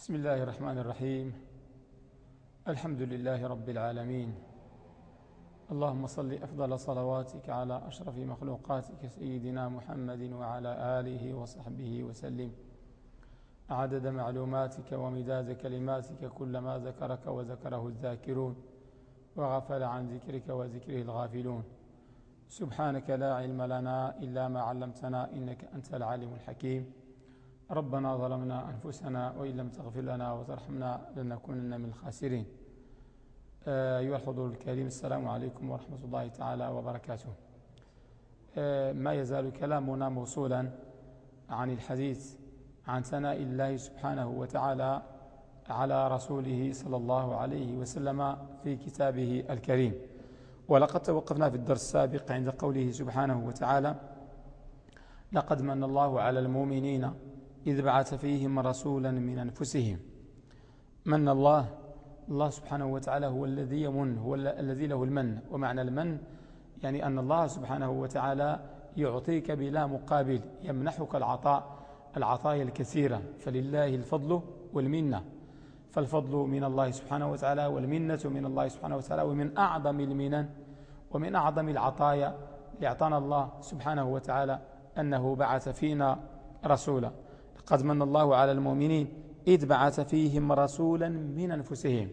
بسم الله الرحمن الرحيم. الحمد لله رب العالمين. اللهم صل أفضل صلواتك على أشرف مخلوقاتك سيدنا محمد وعلى آله وصحبه وسلم. عدد معلوماتك ومداد كلماتك كلما ذكرك وذكره الذاكرون وغفل عن ذكرك وذكره الغافلون. سبحانك لا علم لنا إلا ما علمتنا إنك أنت العالم الحكيم. ربنا ظلمنا أنفسنا وإن لم تغفر لنا وترحمنا لنكونن من الخاسرين. آه، أيها الحضور الكريم السلام عليكم ورحمة الله تعالى وبركاته. آه، ما يزال كلامنا موصولا عن الحديث عن ثناء الله سبحانه وتعالى على رسوله صلى الله عليه وسلم في كتابه الكريم. ولقد توقفنا في الدرس السابق عند قوله سبحانه وتعالى لقد من الله على المؤمنين إذ بعث فيهم رسولا من أنفسهم. من الله؟ الله سبحانه وتعالى هو الذي يمن هو الذي له المن. ومعنى المن يعني أن الله سبحانه وتعالى يعطيك بلا مقابل يمنحك العطاء العطايا الكثيرة. فلله الفضل والمنة. فالفضل من الله سبحانه وتعالى والمنة من الله سبحانه وتعالى ومن أعظم المنن ومن أعظم العطايا لأعطانا الله سبحانه وتعالى أنه بعث فينا رسولا. قد من الله على المؤمنين إذ بعث فيهم رسولا من أنفسهم.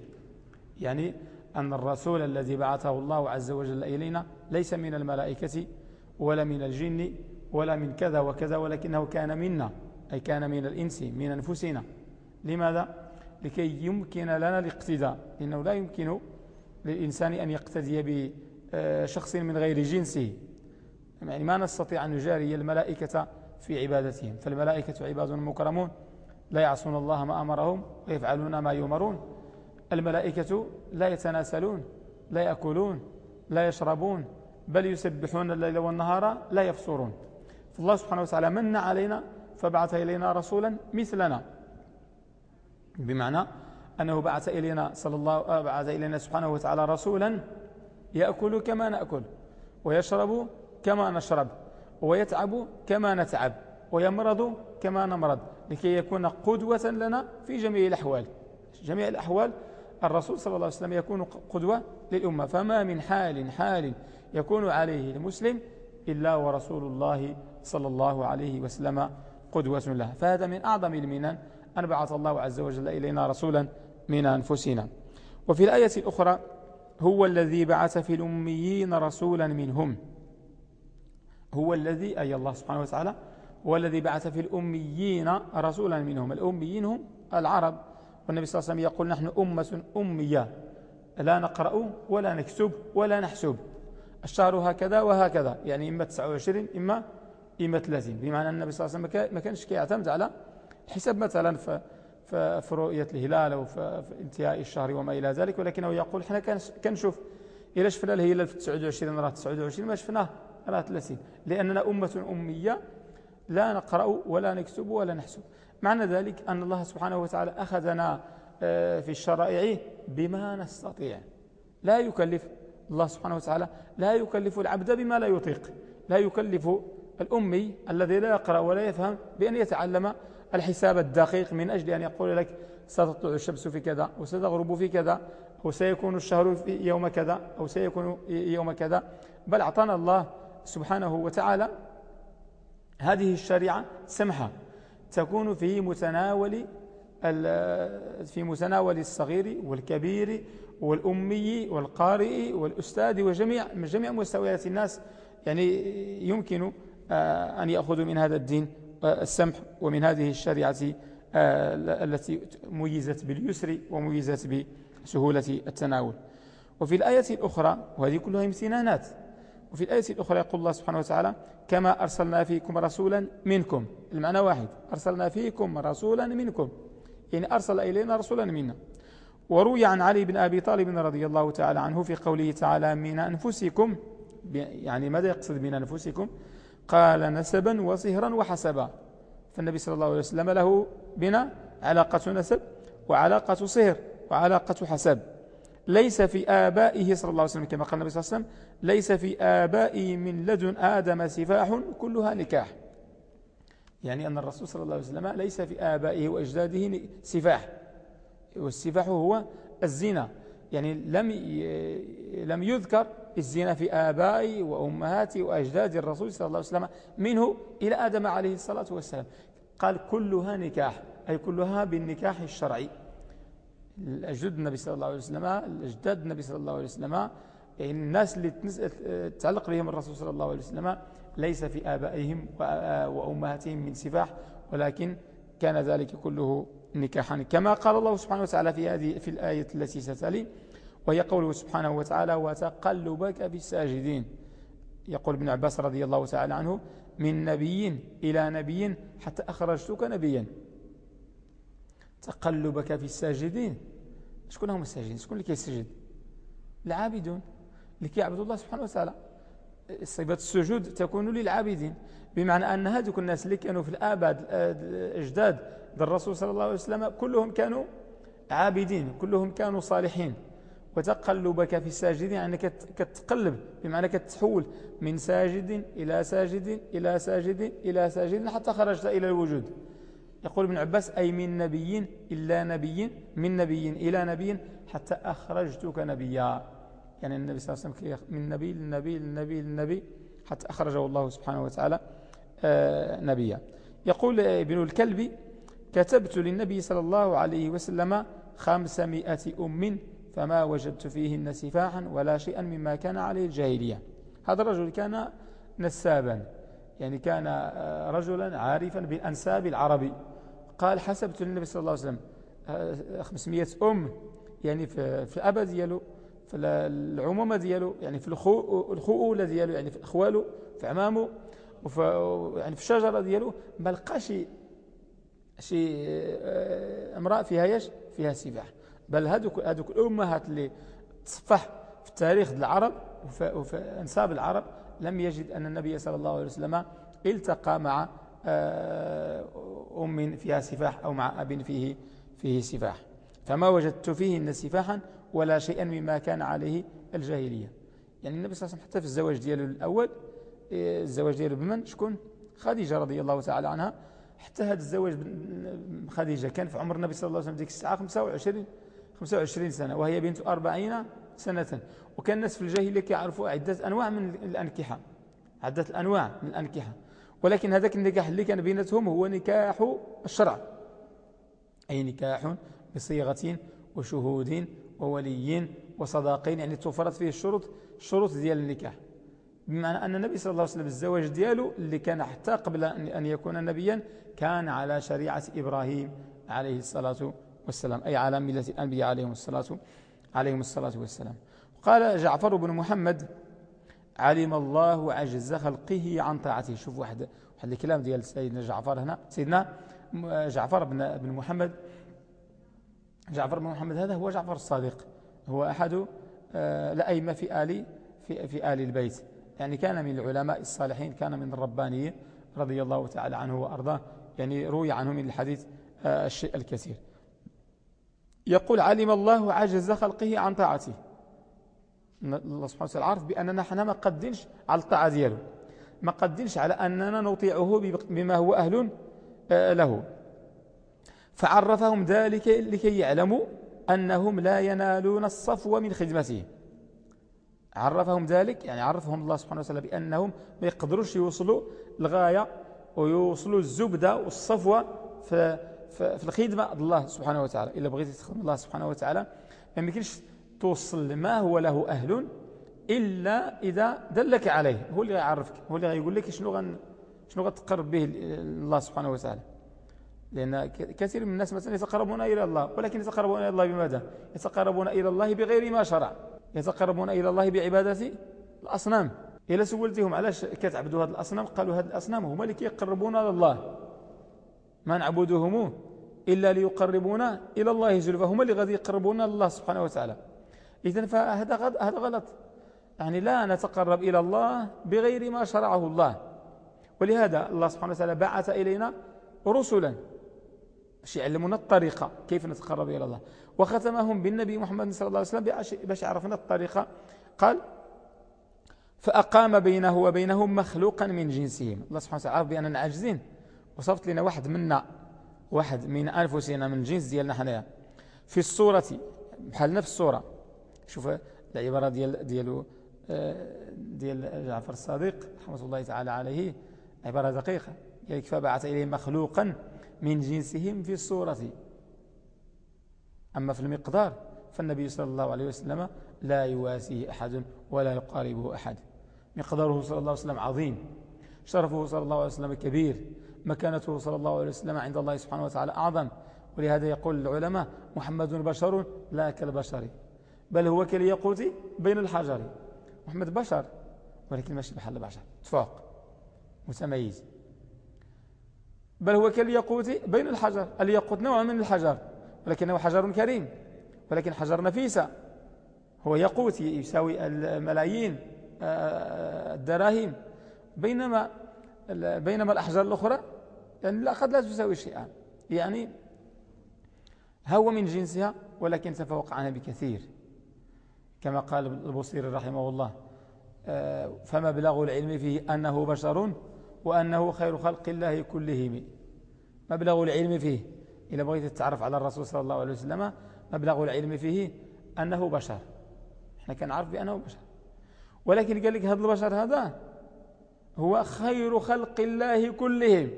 يعني أن الرسول الذي بعثه الله عز وجل إلينا ليس من الملائكة ولا من الجن ولا من كذا وكذا ولكنه كان منا أي كان من الإنس من أنفسنا. لماذا؟ لكي يمكن لنا الاقتداء. لأنه لا يمكن للإنسان أن يقتدي بشخص من غير جنسه. يعني ما نستطيع أن نجاري الملائكة في عبادتهم. فالملائكة عباد مكرمون لا يعصون الله ما أمرهم ويفعلون ما يؤمرون. الملائكة لا يتناسلون لا يأكلون لا يشربون بل يسبحون الليل والنهار لا يفصرون فالله سبحانه وتعالى من علينا فبعث إلينا رسولا مثلنا. بمعنى أنه بعث إلينا صلى الله بعث إلينا سبحانه وتعالى رسولا يأكل كما نأكل ويشرب كما نشرب. ويتعب كما نتعب ويمرض كما نمرض لكي يكون قدوة لنا في جميع الأحوال. جميع الأحوال الرسول صلى الله عليه وسلم يكون قدوة للأمة. فما من حال حال يكون عليه المسلم إلا ورسول الله صلى الله عليه وسلم قدوة له. فهذا من أعظم المنن أن بعث الله عز وجل إلينا رسولا من أنفسنا. وفي الآية الأخرى هو الذي بعث في الأميين رسولا منهم. هو الذي أي الله سبحانه وتعالى هو الذي بعث في الأميين رسولا منهم. الأميين هم العرب. والنبي صلى الله عليه وسلم يقول نحن أمة أمية. لا نقرأ ولا نكتب ولا نحسب. الشهر هكذا وهكذا. يعني إما 29 إما إما 30 بمعنى النبي صلى الله عليه وسلم ما كانش كيعتمد على حساب مثلا في رؤية الهلال أو في انتهاء الشهر وما إلى ذلك ولكنه يقول إحنا كنشوف إلى شفنا الهلال في 29 راه 29 ما شفناه. راه 30 لأننا أمة أمية لا نقرأ ولا نكتب ولا نحسب. معنى ذلك أن الله سبحانه وتعالى أخذنا آه، في الشرائع بما نستطيع. لا يكلف الله سبحانه وتعالى لا يكلف العبد بما لا يطيق. لا يكلف الأمي الذي لا يقرأ ولا يفهم بأن يتعلم الحساب الدقيق من أجل أن يقول لك ستطلع الشمس في كذا وستغرب في كذا أو سيكون الشهر في يوم كذا أو سيكون يوم كذا. بل أعطانا الله سبحانه وتعالى هذه الشريعة سمحة تكون في متناول في متناول الصغير والكبير والأمي والقارئ والأستاذ وجميع من جميع مستويات الناس. يعني يمكن آه، أن يأخذوا من هذا الدين آه، السمح ومن هذه الشريعة آه، التي ميزت باليسر وميزت بسهولة التناول. وفي الآية الأخرى وهذه كلها امتنانات وفي الآية الأخرى يقول الله سبحانه وتعالى كما أرسلنا فيكم رسولا منكم. المعنى واحد. أرسلنا فيكم رسولا منكم. يعني أرسل إلينا رسولا منا. وروي عن علي بن أبي طالب رضي الله تعالى عنه في قوله تعالى من أنفسكم يعني ماذا يقصد من أنفسكم قال نسبا وصهرا وحسبا. فالنبي صلى الله عليه وسلم له بنا علاقة نسب وعلاقة صهر وعلاقة حسب. ليس في آبائه صلى الله عليه وسلم كما قال النبي صلى الله عليه وسلم ليس في آبائه من لدن آدم سفاح كلها نكاح. يعني أن الرسول صلى الله عليه وسلم ليس في آبائه وأجداده سفاح. والسفاح هو الزنا. يعني لم لم يذكر الزنا في آباء وأمهات وأجداد الرسول صلى الله عليه وسلم منه إلى آدم عليه الصلاة والسلام. قال كلها نكاح أي كلها بالنكاح الشرعي. الأجداد النبي صلى الله عليه وسلم الأجداد النبي صلى الله عليه وسلم الناس اللي تعلق بهم الرسول صلى الله عليه وسلم ليس في آبائهم وأمهاتهم من سفاح ولكن كان ذلك كله نكاحا. كما قال الله سبحانه وتعالى في هذه في الآية التي ستلي وهي قوله سبحانه وتعالى وتقلبك في الساجدين يقول ابن عباس رضي الله تعالى عنه من نبي إلى نبي حتى أخرجتك نبيا تقلبك في الساجدين. شكون هم الساجدين؟ شكون اللي كيسجد؟ العابدون اللي كيعبدوا الله سبحانه وتعالى. صفة السجود تكون للعابدين بمعنى أن هذوك الناس اللي كانوا في الآباد الأجداد الرسول صلى الله عليه وسلم كلهم كانوا عابدين كلهم كانوا صالحين. وتقلبك في الساجدين يعني كتقلب بمعنى كتحول من ساجد إلى ساجد إلى ساجد إلى ساجد حتى خرجت إلى الوجود. يقول ابن عباس أي من نبي إلا نبي من نبي إلى نبي حتى أخرجتك نبيا. يعني النبي صلى الله عليه وسلم من نبي للنبي للنبي للنبي حتى أخرجه الله سبحانه وتعالى آه، نبيا. يقول ابن الكلب كتبت للنبي صلى الله عليه وسلم خمسمائة أم فما وجدت فيهن سفاحا ولا شيئا مما كان عليه الجاهلية. هذا الرجل كان نسابا. يعني كان آه، رجلا عارفا بالأنساب العربي. قال حسبت للنبي صلى الله عليه وسلم 500 آه، أم يعني في الأبا ديالو في العمومة ديالو يعني في الخؤولة ديالو يعني في أخوالو في عمامه وفي يعني في الشجرة ديالو. ما لقاش شي آه، امرأة فيها يش؟ فيها سباح. بل هذوك هذوك الأمهات اللي تصفح في التاريخ العرب وفي أنساب العرب لم يجد أن النبي صلى الله عليه وسلم التقى مع آه، أم فيها سفاح أو مع أب فيه فيه سفاح. فما وجدت فيهن سفاحا ولا شيئا مما كان عليه الجاهلية. يعني النبي صلى الله عليه وسلم حتى في الزواج دياله الأول آه، الزواج دياله بمن؟ شكون؟ خديجة رضي الله تعالى عنها. حتى هذا الزواج خديجة كان في عمر النبي صلى الله عليه وسلم ديك الساعة 25 25 سنة وهي بنت 40 سنة. وكان الناس في الجاهلية كيعرفوا عدة أنواع من الأنكحة. عدة الأنواع من الأنكحة. ولكن هذاك النكاح اللي كان بيناتهم هو نكاح الشرع. أي نكاح بصيغة وشهود وولي وصداقين يعني توفرت فيه الشروط الشروط ديال النكاح. بمعنى أن النبي صلى الله عليه وسلم الزواج دياله اللي كان حتى قبل أن يكون نبيا كان على شريعة إبراهيم عليه الصلاة والسلام. أي على ملة الأنبياء عليهم الصلاة عليهم الصلاة والسلام. قال جعفر بن محمد علم الله عجز خلقه عن طاعته. شوف واحد واحد الكلام ديال سيدنا جعفر هنا. سيدنا جعفر بن بن محمد. جعفر بن محمد هذا هو جعفر الصادق. هو أحد آه، الأئمة في آل في في آل البيت. يعني كان من العلماء الصالحين كان من الربانيين رضي الله تعالى عنه وأرضاه. يعني روي عنه من الحديث آه، الشيء الكثير. يقول علم الله عجز خلقه عن طاعته. الله سبحانه وتعالى عارف بأننا حنا ما قدنش على الطاعة دياله ما قدنش على أننا نطيعه بما هو أهل آه، له. فعرفهم ذلك لكي يعلموا أنهم لا ينالون الصفو من خدمته. عرفهم ذلك يعني عرفهم الله سبحانه وتعالى بأنهم ما يقدروش يوصلوا الغاية ويوصلوا الزبدة والصفوة. في, في, الخدمة الله سبحانه وتعالى. إلا بغيت تخدم الله سبحانه وتعالى ما يمكنش توصل لما هو له أهل إلا إذا دلك عليه. هو اللي يعرفك هو اللي يقول لك شنو غن شنو غتقرب به الله سبحانه وتعالى. لأن كثير من الناس مثلا يتقربون إلى الله ولكن يتقربون إلى الله بماذا؟ يتقربون إلى الله بغير ما شرع. يتقربون إلى الله بعبادة الأصنام. إلا سولتهم علاش كتعبدوا هذه الأصنام؟ قالوا هذه الأصنام هما اللي كيقربونا الله ما نعبدهم إلا ليقربونا إلى الله زلفى هما اللي غادي يقربونا الله سبحانه وتعالى. إذن فهذا هذا غلط. يعني لا نتقرب إلى الله بغير ما شرعه الله. ولهذا الله سبحانه وتعالى بعث إلينا رسلا. يعلمنا الطريقة كيف نتقرب إلى الله. وختمهم بالنبي محمد صلى الله عليه وسلم باش عرفنا الطريقة. قال فأقام بينه وبينهم مخلوقا من جنسهم. الله سبحانه وتعالى عرف بأننا عاجزين. وصفت لنا واحد منا واحد من أنفسنا من الجنس ديالنا حنايا. في الصورة بحال نفس الصورة. شوف العبارة ديال ديالو آه، ديال جعفر الصادق رحمة الله تعالى عليه عبارة دقيقة. يعني فبعث إليهم مخلوقا من جنسهم في الصورة. أما في المقدار فالنبي صلى الله عليه وسلم لا يواسيه أحد ولا يقاربه أحد. مقداره صلى الله عليه وسلم عظيم. شرفه صلى الله عليه وسلم كبير. مكانته صلى الله عليه وسلم عند الله سبحانه وتعالى أعظم. ولهذا يقول العلماء محمد بشر لا كالبشر بل هو كالياقوت بين الحجر. محمد بشر ولكن ماشي بحال البشر. تفوق متميز. بل هو كالياقوت بين الحجر. الياقوت نوع من الحجر ولكنه حجر كريم ولكن حجر نفيسة هو ياقوت يساوي الملايين آه، الدراهم. بينما بينما الأحجار الأخرى يعني لا قد لا تساوي شيئا. يعني هو من جنسها ولكن تفوق عنها بكثير. كما قال البصير رحمه الله آه، فمبلغ العلم فيه أنه بشر وأنه خير خلق الله كلهم. مبلغ العلم فيه؟ إذا بغيت تتعرف على الرسول صلى الله عليه وسلم مبلغ العلم فيه أنه بشر. إحنا كنعرف بأنه بشر. ولكن قال لك هذا البشر هذا هو خير خلق الله كلهم.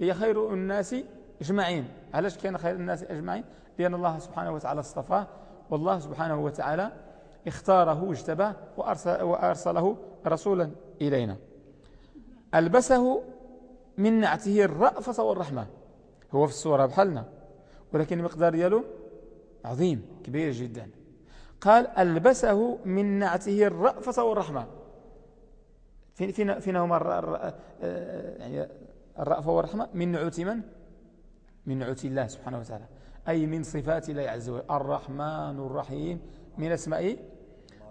هي خير الناس أجمعين. علاش كان خير الناس أجمعين؟ لأن الله سبحانه وتعالى اصطفاه والله سبحانه وتعالى اختاره واجتباه وأرسل وأرسله رسولا إلينا. ألبسه من نعته الرأفة والرحمة. هو في الصورة بحالنا ولكن المقدار دياله عظيم كبير جدا. قال ألبسه من نعته الرأفة والرحمة. فينا, فينا هما يعني الرأفة والرحمة من نعوت من؟ من نعوت الله سبحانه وتعالى. أي من صفات الله عز وجل. الرحمن الرحيم. من أسماء؟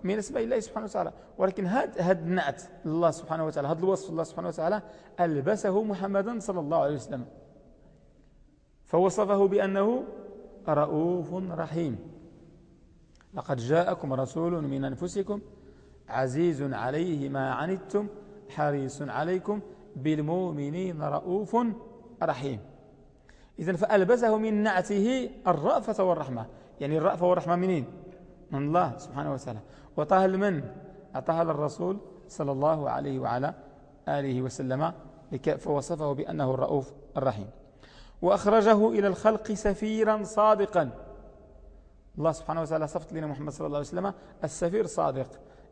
من أسماء الله سبحانه وتعالى. ولكن هذا هاد النعت الله سبحانه وتعالى هذا الوصف الله سبحانه وتعالى ألبسه محمدا صلى الله عليه وسلم. فوصفه بأنه رؤوف رحيم. لقد جاءكم رسول من أنفسكم عزيز عليه ما عنتم حريص عليكم بالمؤمنين رؤوف رحيم. إذن فألبسه من نعته الرأفة والرحمة. يعني الرأفة والرحمة منين؟ من الله سبحانه وتعالى. وطاها لمن أعطاها للرسول صلى الله عليه وعلى آله وسلم فوصفه بأنه الرؤوف الرحيم. وأخرجه إلى الخلق سفيرا صادقا. الله سبحانه وتعالى صفت لنا محمد صلى الله عليه وسلم السفير صادق.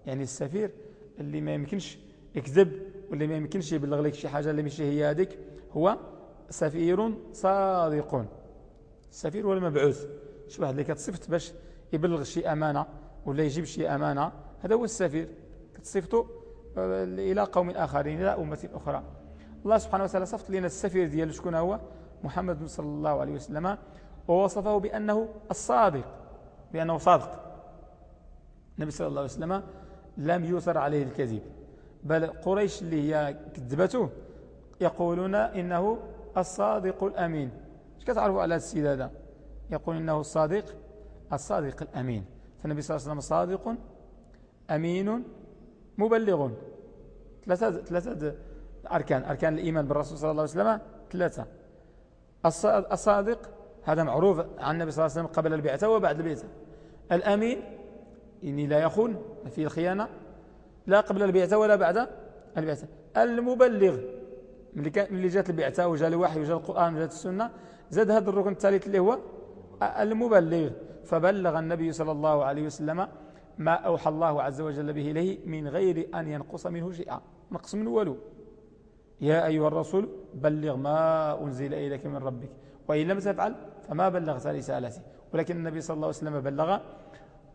يعني السفير اللي ما يمكنش يكذب واللي ما يمكنش يبلغ لك شي حاجة اللي مش هي هذيك هو سفير صادق. السفير هو المبعوث شو واحد اللي كتصفت باش يبلغ شي أمانة ولا يجيب شي أمانة هذا هو السفير. كتصفته آه، إلى قوم آخرين إلى أمة أخرى. الله سبحانه وتعالى صفت لنا السفير ديال شكون هو؟ محمد صلى الله عليه وسلم ووصفه بأنه الصادق بأنه صادق. النبي صلى الله عليه وسلم لم يوثر عليه الكذب. بل قريش اللي هي كذبته يقولون إنه الصادق الأمين. إيش كتعرفوا على السيد هذا؟ يقول إنه الصادق الصادق الأمين. فالنبي صلى الله عليه وسلم صادق أمين مبلغ. ثلاثة, ثلاثة أركان. أركان الإيمان بالرسول صلى الله عليه وسلم ثلاثة. الصادق هذا معروف عن النبي صلى الله عليه وسلم قبل البعثة وبعد البعثة الأمين إني لا يخون في الخيانة. لا قبل البعثة ولا بعد البعثة. المبلغ اللي جات البعثة وجاء الوحي وجاء القرآن وجاءت السنة زاد هذا الركن الثالث اللي هو المبلغ. فبلغ النبي صلى الله عليه وسلم ما أوحى الله عز وجل به إليه من غير أن ينقص منه شيئا. نقص منه ولو. يا أيها الرسول بلغ ما أنزل إليك من ربك. وإن لم تفعل فما بلغت رسالتي. ولكن النبي صلى الله عليه وسلم بلغ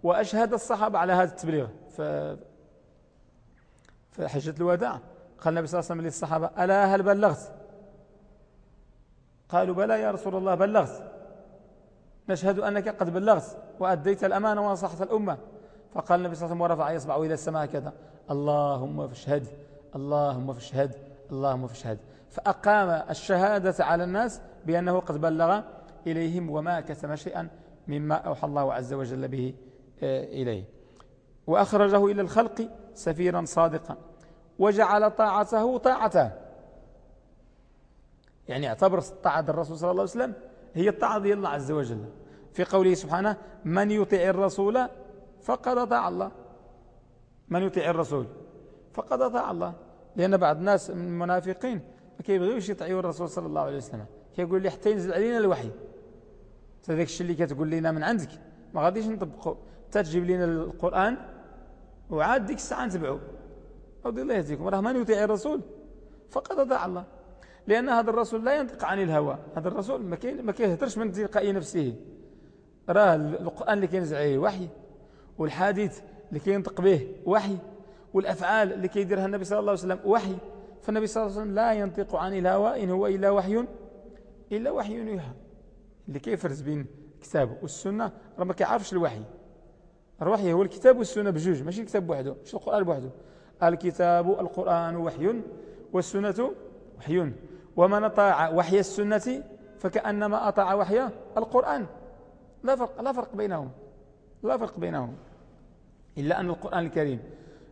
وأشهد الصحابة على هذا التبليغ. في حجة الوداع. قال النبي صلى الله عليه وسلم للصحابة ألا هل بلغت؟ قالوا بلى يا رسول الله بلغت. نشهد أنك قد بلغت وأديت الأمانة ونصحت الأمة. فقال النبي صلى الله عليه وسلم ورفع يصبعه إلى السماء كذا. اللهم فاشهد اللهم فاشهد اللهم فاشهد. فأقام الشهادة على الناس بأنه قد بلغ إليهم وما كتم شيئا مما أوحى الله عز وجل به آه، إليه. وأخرجه إلى الخلق سفيرا صادقا. وجعل طاعته طاعته. يعني اعتبر طاعة الرسول صلى الله عليه وسلم هي الطاعة الله عز وجل. في قوله سبحانه من يطع الرسول فقد أطاع الله. من يطيع الرسول فقد أطاع الله. لأن بعض الناس من المنافقين ما كيبغيوش يطيعوا الرسول صلى الله عليه وسلم. كيقول لي حتى ينزل علينا الوحي. هذاك الشيء اللي كتقول لنا من عندك. ما غاديش نطبقه حتى تجيب لنا القرآن وعاد ديك الساعة نتبعه رضي الله يهديكم راه من يطيع الرسول. فقد أطاع الله. لأن هذا الرسول لا ينطق عن الهوى. هذا الرسول ما كيهدرش من تلقاء نفسه. راه القرآن اللي كينزل عليه وحي. والحديث اللي كينطق به وحي. والأفعال اللي كيديرها النبي صلى الله عليه وسلم وحي. فالنبي صلى الله عليه وسلم لا ينطق عن الهوى إن هو إلا وحي إلا وحي يوحى اللي كيفرز بين الكتاب والسنة راه ما كيعرفش الوحي. الوحي هو الكتاب والسنة بجوج ماشي الكتاب بوحده ماشي القرآن بوحده. الكتاب القرآن وحي والسنة وحي. ومن أطاع وحي السنة فكأنما أطاع وحي القرآن. لا فرق, لا فرق بينهم. لا فرق بينهم. إلا أن القرآن الكريم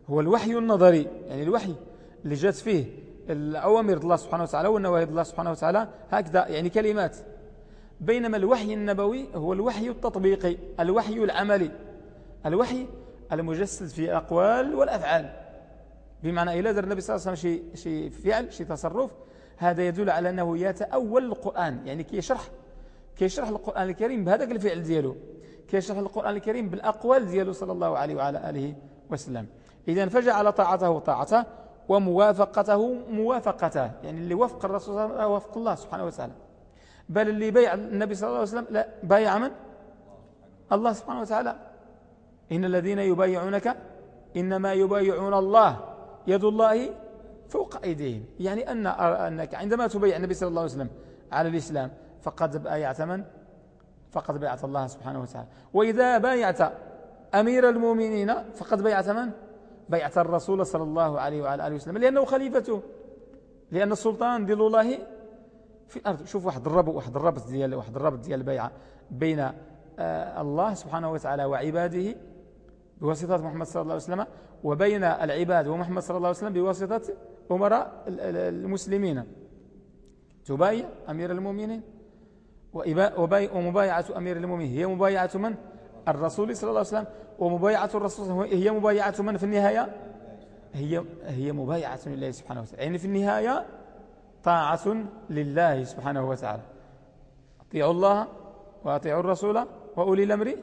هو الوحي النظري يعني الوحي اللي جات فيه الأوامر الله سبحانه وتعالى والنواهي الله سبحانه وتعالى هكذا يعني كلمات. بينما الوحي النبوي هو الوحي التطبيقي الوحي العملي. الوحي المجسد في الأقوال والأفعال. بمعنى إلا در النبي صلى الله عليه وسلم شيء شي فعل شيء تصرف هذا يدل على أنه يتأول القرآن. يعني كي يشرح كي يشرح القرآن الكريم بهذاك الفعل دياله كي يشرح القرآن الكريم بالأقوال دياله صلى الله عليه وعلى آله وسلم. إذا فجعل طاعته طاعته وموافقته موافقته. يعني اللي وفق الرسول صلى الله عليه وسلم وفق الله سبحانه وتعالى. بل اللي بيع النبي صلى الله عليه وسلم لا بايع من؟ الله سبحانه وتعالى. إن الذين يبايعونك إنما يبايعون الله يد الله فوق أيديهم. يعني أن أنك عندما تبايع النبي صلى الله عليه وسلم على الإسلام فقد بايعت من؟ فقد بايعت الله سبحانه وتعالى. وإذا بايعت أمير المؤمنين فقد بايعت من؟ بيعة الرسول صلى الله عليه وعلى آله وسلم. لأنه خليفته لأن السلطان ديال الله في الأرض. شوف واحد الربط واحد الربط ديال واحد الربط ديال البيعة بين آه، الله سبحانه وتعالى وعباده بواسطة محمد صلى الله عليه وسلم وبين العباد ومحمد صلى الله عليه وسلم بواسطة أمراء المسلمين. تبايع أمير المؤمنين ومبايعة أمير المؤمنين. هي مبايعة من؟ الرسول صلى الله عليه وسلم. ومبايعة الرسول هي مبايعة من في النهاية؟ هي هي مبايعة لله سبحانه وتعالى. يعني في النهاية طاعة لله سبحانه وتعالى. أطيعوا الله وأطيعوا الرسول وأولي الأمر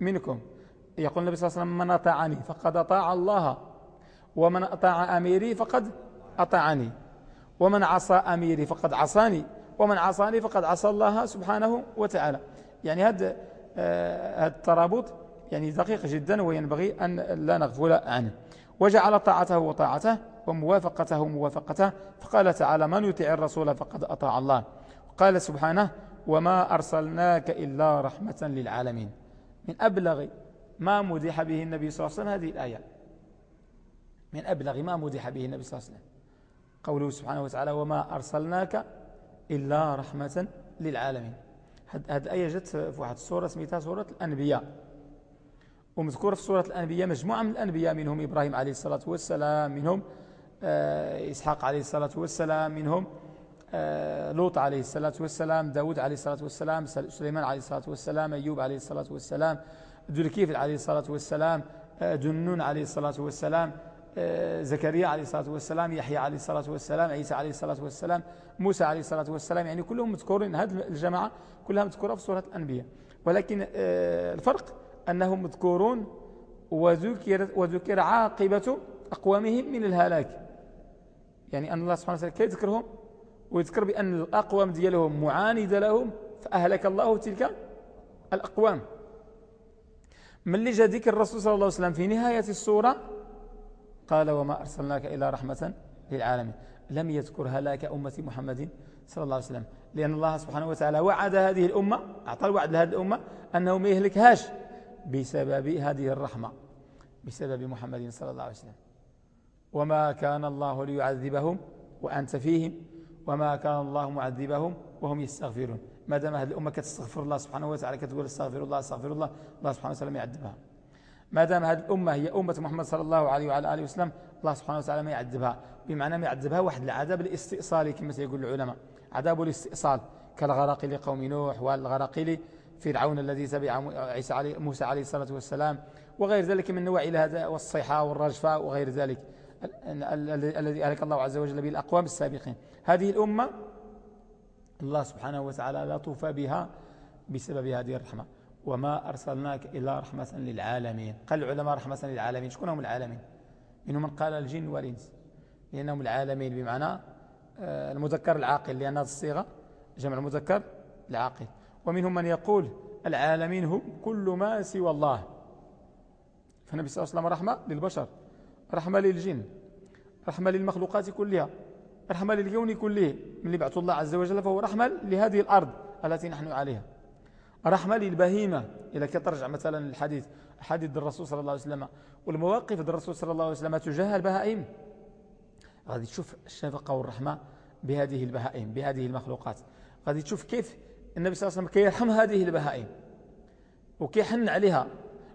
منكم. يقول النبي صلى الله عليه وسلم من أطاعني فقد أطاع الله ومن أطاع أميري فقد أطاعني ومن عصى أميري فقد عصاني ومن عصاني فقد عصى الله سبحانه وتعالى. يعني هذا آه، هذا الترابط يعني دقيق جدا وينبغي أن لا نغفل عنه. وجعل طاعته وطاعته وموافقته موافقته فقال تعالى من يطيع الرسول فقد أطاع الله. قال سبحانه وما أرسلناك إلا رحمة للعالمين. من أبلغ ما مدح به النبي صلى الله عليه وسلم. هذه الآية من أبلغ ما مدح به النبي صلى الله عليه وسلم. قوله سبحانه وتعالى وما أرسلناك إلا رحمة للعالمين. هذه الآية جت في واحد السورة سميتها سورة الأنبياء. ومذكورة في سورة الأنبياء مجموعة من الأنبياء منهم إبراهيم عليه الصلاة والسلام منهم آه، إسحاق عليه الصلاة والسلام منهم آه، لوط عليه الصلاة والسلام داود عليه الصلاة والسلام سليمان عليه الصلاة والسلام أيوب عليه الصلاة والسلام ذو عليه الصلاة والسلام جنون آه، عليه الصلاة والسلام زكريا عليه الصلاة والسلام يحيى عليه الصلاة والسلام عيسى عليه الصلاة والسلام موسى عليه الصلاة والسلام يعني كلهم مذكورين هذه الجماعة كلها مذكورة في سورة الأنبياء. ولكن الفرق أنهم مذكورون وذكر, وذكر عاقبة أقوامهم من الهلاك. يعني أن الله سبحانه وتعالى كيذكرهم ويذكر بأن الأقوام ديالهم معاندة لهم فأهلك الله تلك الأقوام. من اللي جاء ذكر الرسول صلى الله عليه وسلم في نهاية السورة؟ قال وما أرسلناك إلى رحمة للعالمين. لم يذكر هلاك أمة محمد صلى الله عليه وسلم لأن الله سبحانه وتعالى وعد هذه الأمة أعطى الوعد لهذه الأمة أنه ما يهلكهاش بسبب هذه الرحمة بسبب محمد صلى الله عليه وسلم. وما كان الله ليعذبهم وأنت فيهم وما كان الله معذبهم وهم يستغفرون. ما دام هذه الأمة كتستغفر الله سبحانه وتعالى كتقول استغفر الله استغفر الله الله سبحانه وتعالى ما يعذبها. ما دام هذه الأمة هي أمة محمد صلى الله عليه وعلى آله وسلم الله سبحانه وتعالى ما يعذبها. بمعنى ما يعذبها واحد العذاب الاستئصالي كما يقول العلماء. عذاب الاستئصال كالغرق لقوم نوح والغرق فرعون الذي تبع عيسى عليه موسى عليه الصلاة والسلام وغير ذلك من نوع هذا والصيحة والرجفة وغير ذلك الذي أهلك الله عز وجل به الأقوام السابقين. هذه الأمة الله سبحانه وتعالى لطف بها بسبب هذه الرحمة. وما أرسلناك إلا رحمة للعالمين. قال العلماء رحمة للعالمين. شكون هم العالمين؟ منهم من قال الجن والإنس. لأنهم العالمين بمعنى آه، المذكر العاقل. لأن هذه الصيغة جمع المذكر العاقل. ومنهم من يقول العالمين هم كل ما سوى الله. فالنبي صلى الله عليه وسلم رحمة للبشر رحمة للجن رحمة للمخلوقات كلها. رحمة للكون كله من بعث الله عز وجل فهو رحمة لهذه الأرض التي نحن عليها. رحمة للبهيمة. إذا كترجع مثلا الحديث حديث الرسول صلى الله عليه وسلم والمواقف الرسول صلى الله عليه وسلم تجاه البهائم. غادي تشوف الشفقة والرحمة بهذه البهائم بهذه المخلوقات. غادي تشوف كيف النبي صلى الله عليه وسلم كيرحم هذه البهائم. وكيحن عليها.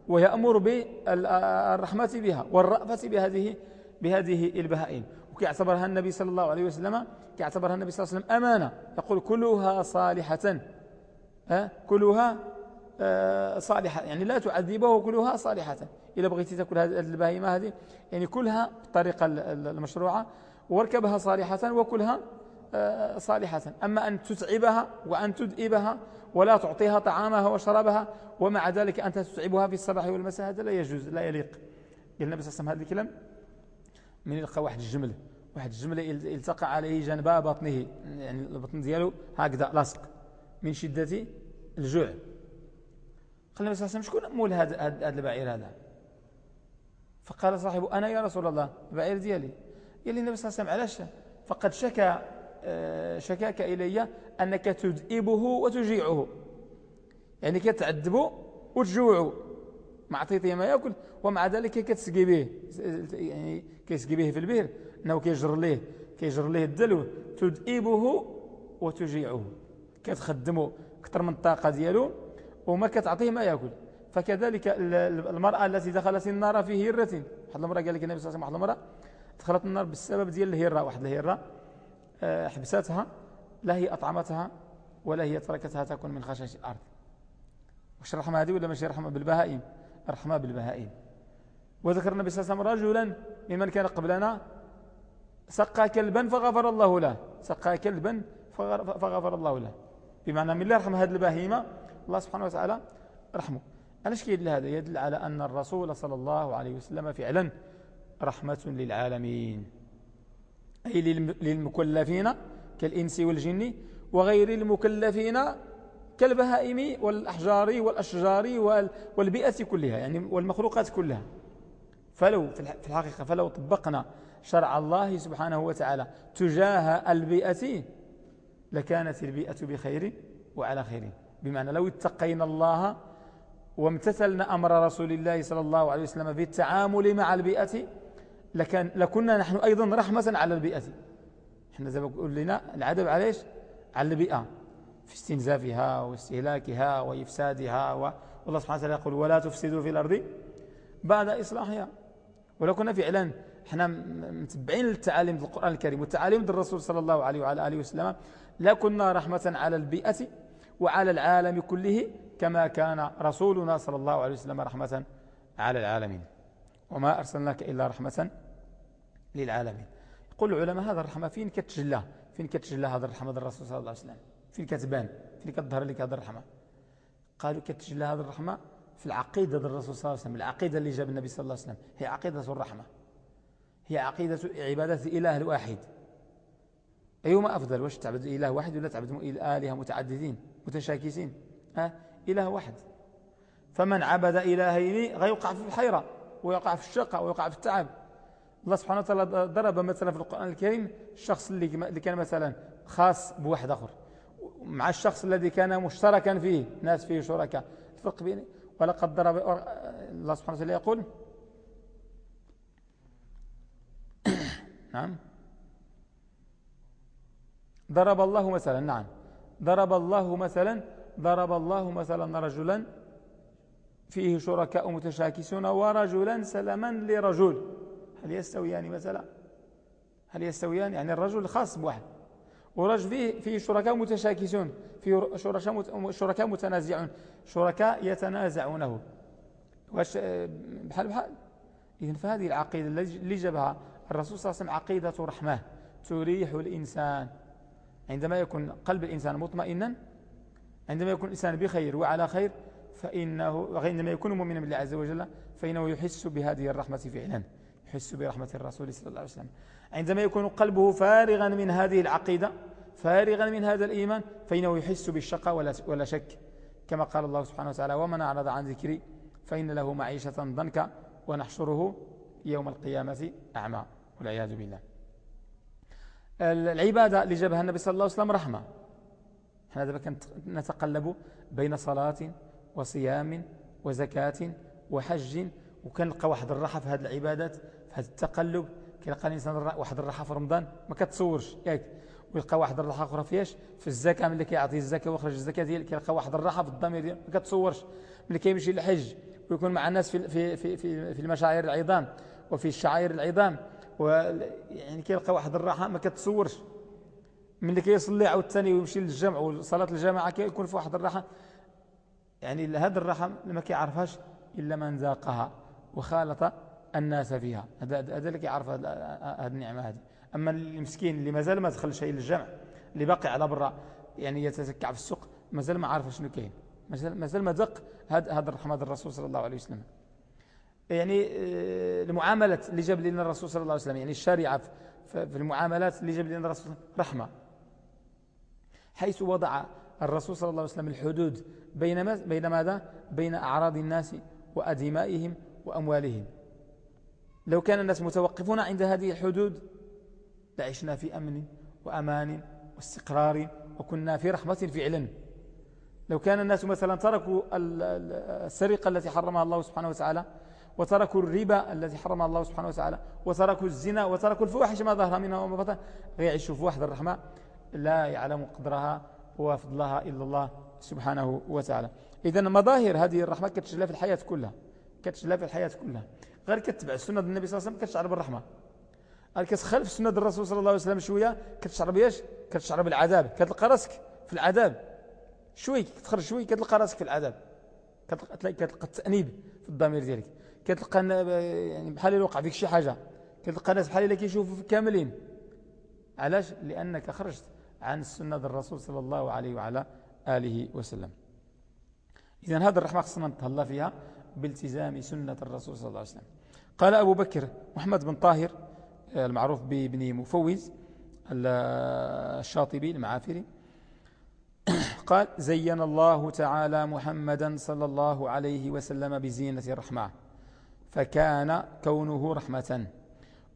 ويأمر بالرحمة بها والرأفة بهذه بهذه البهائم. وكيعتبرها النبي صلى الله عليه وسلم كيعتبرها النبي صلى الله عليه وسلم أمانة. يقول كلها صالحة. أه؟ كلها أه صالحة. يعني لا تعذبه وكلها صالحة. إذا بغيتي تأكل هذه البهيمة هذه يعني كلها بالطريقة المشروعة. واركبها صالحة وكلها أه صالحة. أما أن تتعبها وأن تدئبها ولا تعطيها طعامها وشرابها ومع ذلك أنت تتعبها في الصباح والمساء هذا لا يجوز لا يليق. قال النبي صلى الله عليه وسلم هذا الكلام. من يلقى واحد الجمل واحد الجمل يلتقى عليه جنب بطنه يعني البطن ديالو هكذا لاصق من شدة الجوع. قال النبي صلى الله عليه وسلم شكون مول هذا هذا البعير هذا؟ فقال صاحبه أنا يا رسول الله البعير ديالي. قال لي النبي صلى الله عليه وسلم علاش؟ فقد شكى آه، شكاك إلي أنك تدئبه وتجيعه. يعني كتعذبه وتجوعه. ما عطيته ما يأكل ومع ذلك كتسقي به يعني كيسقي به في البير انه كيجر ليه كيجر ليه الدلو تدئبه وتجيعه. كتخدمه أكثر من الطاقه ديالو وما كتعطيه ما ياكل. فكذلك المرأة التي دخلت النار في هره واحد المرأة قال لك النبي صلى الله عليه وسلم واحد المرأة دخلت النار بالسبب ديال الهره واحد الهره آه، حبساتها لا هي أطعمتها ولا هي تركتها تكون من خشاش الأرض. واش رحمة هذه ولا ماشي رحمة بالبهائم؟ رحمة بالبهائم. وذكر النبي صلى الله عليه وسلم رجلا ممن كان قبلنا سقى كلبا فغفر الله له. سقى كلبا فغفر الله له. بمعنى من الله رحم هذه البهيمة الله سبحانه وتعالى رحمه. علاش كيدل هذا؟ يدل على أن الرسول صلى الله عليه وسلم فعلا رحمة للعالمين. أي للمكلفين كالإنس والجن وغير المكلفين كالبهائم والأحجار والأشجار والبيئة كلها يعني والمخلوقات كلها. فلو في الحقيقة فلو طبقنا شرع الله سبحانه وتعالى تجاه البيئة لكانت البيئة بخير وعلى خير. بمعنى لو اتقينا الله وامتثلنا أمر رسول الله صلى الله عليه وسلم في التعامل مع البيئة لكان لكنا نحن أيضا رحمة على البيئة. إحنا زي ما قلنا لنا العدب عليش على البيئة. في استنزافها واستهلاكها وإفسادها والله سبحانه وتعالى يقول ولا تفسدوا في الأرض بعد إصلاحها. ولو كنا فعلا إحنا متبعين للتعاليم القرآن الكريم والتعاليم الرسول صلى الله عليه وعلى آله وسلم لا كنا رحمة على البيئة وعلى العالم كله كما كان رسولنا صلى الله عليه وسلم رحمة على العالمين. وما أرسلناك إلا رحمة للعالمين. يقول العلماء هذا الرحمة فين كتجلى؟ فين كتجلى هذا الرحمة الرسول صلى الله عليه وسلم؟ فين كتبان فين كتظهر لك هذا الرحمة. قالوا كتجلى هذا الرحمة في العقيدة الرسول صلى الله عليه وسلم العقيدة اللي جاب النبي صلى الله عليه وسلم هي عقيدة الرحمة. هي عقيدة عبادة الإله الواحد أيهما أفضل؟ واش تعبد إله واحد ولا تعبد آلهة متعددين متشاكسين؟ ها؟ إله واحد. فمن عبد إلهين غيوقع في الحيرة ويقع في الشقة ويقع في التعب. الله سبحانه وتعالى ضرب مثلا في القرآن الكريم الشخص اللي كان مثلا خاص بواحد آخر. مع الشخص الذي كان مشتركا فيه ناس فيه شركاء. الفرق بين ولقد ضرب الله سبحانه وتعالى يقول نعم. ضرب الله مثلا نعم. ضرب الله مثلا ضرب الله مثلا رجلا فيه شركاء متشاكسون ورجلا سلما لرجل. هل يستويان مثلا؟ هل يستويان؟ يعني الرجل خاص بواحد. ورجل فيه فيه شركاء متشاكسون شركاء شركاء متنازعون. شركاء يتنازعونه. واش بحال بحال إذن فهذه العقيدة اللي جابها الرسول صلى الله عليه وسلم عقيدة رحمة تريح الإنسان. عندما يكون قلب الإنسان مطمئنا عندما يكون الإنسان بخير وعلى خير فإنه عندما يكون مؤمنا بالله عز وجل فإنه يحس بهذه الرحمة فعلا يحس برحمة الرسول صلى الله عليه وسلم. عندما يكون قلبه فارغا من هذه العقيدة فارغا من هذا الإيمان فإنه يحس بالشقاء ولا, ولا شك. كما قال الله سبحانه وتعالى ومن أعرض عن ذكري فإن له معيشة ضنكا ونحشره يوم القيامة أعمى. والعياذ بالله. العبادة اللي جابها النبي صلى الله عليه وسلم رحمة. إحنا دابا نتقلب بين صلاة وصيام وزكاة وحج وكنلقى واحد الراحة في هذه العبادات في هذا التقلب. كيلقى الإنسان واحد الراحة في رمضان ما كتصورش ياك. ويلقى واحد الراحة أخرى فياش في الزكاة. ملي كيعطي الزكاة ويخرج الزكاة ديال كيلقى واحد الراحة في الضمير ديال ما كتصورش ملي كيمشي للحج ويكون مع الناس في في في في, في المشاعر العظام وفي الشعائر العظام ويعني كيلقى واحد الراحة ما كتصورش ملي كيصلي عاوتاني ويمشي للجمع وصلاة الجماعه كيكون في واحد الراحة. يعني هذه الراحة ما كيعرفهاش إلا من ذاقها وخالط الناس فيها. هذا اللي كيعرف هذه النعمة هذه أما المسكين اللي مازال ما دخل شيء للجمع اللي باقي على برا يعني يتسكع في السوق مازال ما عارف شنو كاين. مازال ما ذق هذا الرحمة الرسول صلى الله عليه وسلم. يعني آه، المعاملة اللي جاب لنا الرسول صلى الله عليه وسلم يعني الشريعة في المعاملات اللي جاب لنا الرسول رحمة. حيث وضع الرسول صلى الله عليه وسلم الحدود بين بين ماذا؟ بين أعراض الناس وأدمائهم وأموالهم. لو كان الناس متوقفون عند هذه الحدود لعشنا في أمن وأمان واستقرار وكنا في رحمة فعلا لو كان الناس مثلا تركوا السرقة التي حرمها الله سبحانه وتعالى وتركوا الربا الذي حرمها الله سبحانه وتعالى وتركوا الزنا وتركوا الفواحش ما ظهر منها وما بطن غيعيشوا في واحد الرحمة لا يعلم قدرها وفضلها إلا الله سبحانه وتعالى. إذا مظاهر هذه الرحمة كتشلها في الحياة كلها كتشلها في الحياة كلها. غير كتبع السنة النبي صلى الله عليه وسلم كتشعر بالرحمة. غير كتخالف سنة الرسول صلى الله عليه وسلم شوية كتشعر بياش كتشعر بالعذاب. كتلقى راسك في العذاب. شوي كتخرج شوي كتلقى راسك في العذاب. كتلقى, كتلقى التأنيب في الضمير ديالك. كتلقى يعني بحال اللي وقع فيك شي حاجة. كتلقى الناس بحال اللي كيشوفوا كاملين. علاش؟ لأنك خرجت عن السنة الرسول صلى الله عليه وعلى آله وسلم. إذا هذا الرحمة خصنا نتهلا فيها. بالتزام سنة الرسول صلى الله عليه وسلم. قال أبو بكر محمد بن طاهر المعروف بابن مفوز الشاطبي المعافري قال زين الله تعالى محمدا صلى الله عليه وسلم بزينة الرحمة فكان كونه رحمة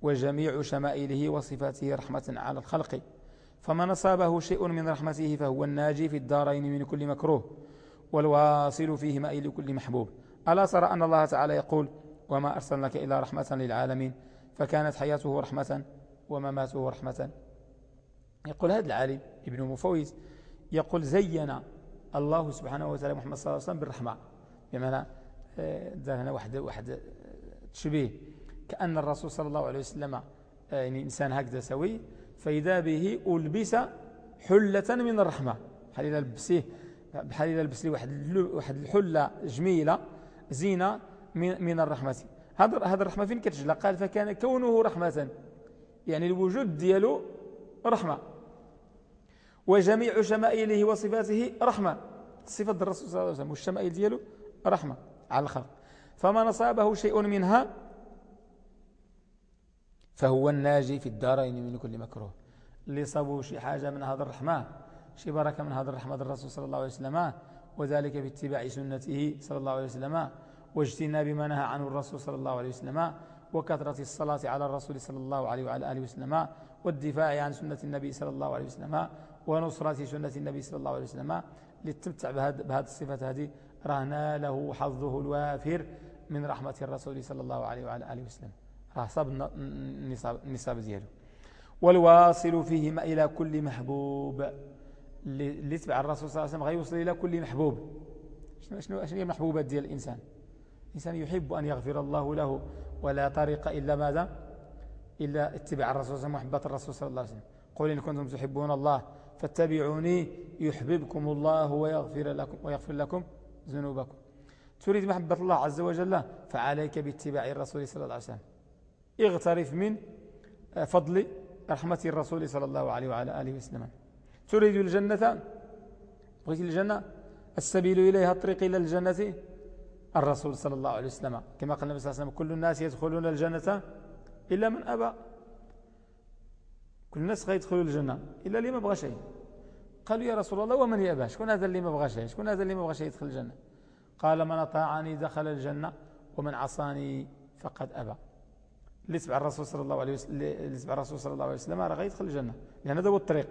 وجميع شمائله وصفاته رحمة على الخلق. فمن أصابه شيء من رحمته فهو الناجي في الدارين من كل مكروه والواصل فيهما إلى كل محبوب. ألا ترى أن الله تعالى يقول وما أرسلناك إلا رحمة للعالمين؟ فكانت حياته رحمة ومماته رحمة. يقول هذا العالم ابن مفوز يقول زين الله سبحانه وتعالى محمد صلى الله عليه وسلم بالرحمة. بمعنى آه، هنا واحد واحد تشبيه. كأن الرسول صلى الله عليه وسلم آه، يعني إنسان هكذا سوي فإذا به ألبس حلة من الرحمة. بحال إذا لبسيه بحال إذا لبس لي واحد واحد الحلة جميلة زينة من, الرحمة. هذا الرحمة فين كتجلى قال فكان كونه رحمة. يعني الوجود ديالو رحمة. وجميع شمائله وصفاته رحمة. صفة الرسول صلى الله عليه وسلم. والشمائل ديالو رحمة على الخلق. فما نصابه شيء منها فهو الناجي في الدارين من كل مكروه. اللي صابوا شي حاجة من هذا الرحمة شي بركة من هذا الرحمة الرسول صلى الله عليه وسلم. وذلك باتباع سنته صلى الله عليه وسلم واجتناب ما نهى عنه الرسول صلى الله عليه وسلم وكثرة الصلاة على الرسول صلى الله عليه وعلى آله وسلم والدفاع عن سنة النبي صلى الله عليه وسلم ونصرة سنة النبي صلى الله عليه وسلم للتمتع بهذه الصفة هذه رهنا له حظه الوافر من رحمة الرسول صلى الله عليه وعلى آله وسلم. راه صاب النصاب دياله والواصل فيهما إلى كل محبوب. اللي تبع الرسول صلى الله عليه وسلم غيوصل إلى كل محبوب. شنو شنو هي المحبوبات ديال الإنسان؟ الإنسان يحب أن يغفر الله له ولا طريق إلا ماذا؟ إلا اتباع الرسول صلى الله عليه وسلم محبة الرسول صلى الله عليه وسلم. قل إن كنتم تحبون الله فاتبعوني يحببكم الله ويغفر لكم, ويغفر لكم ذنوبكم. تريد محبة الله عز وجل فعليك باتباع الرسول صلى الله عليه وسلم. اغترف من فضل رحمة الرسول صلى الله عليه وعلى آله وسلم. تريد الجنة بغيت الجنة؟ السبيل إليها الطريق إلى الجنة؟ الرسول صلى الله عليه وسلم. كما قال النبي صلى الله عليه وسلم كل الناس يدخلون الجنة إلا من أبى. كل الناس غيدخلوا الجنة إلا اللي ما بغى شيء. قالوا يا رسول الله ومن يأبى؟ شكون هذا اللي ما بغى شيء؟ شكون هذا اللي ما بغى شيء يدخل الجنة؟ قال من أطاعني دخل الجنة ومن عصاني فقد أبى. اللي تبع الرسول صلى الله عليه وسلم اللي تبع الرسول صلى الله عليه وسلم راه غيدخل الجنة لأن هذا هو الطريق.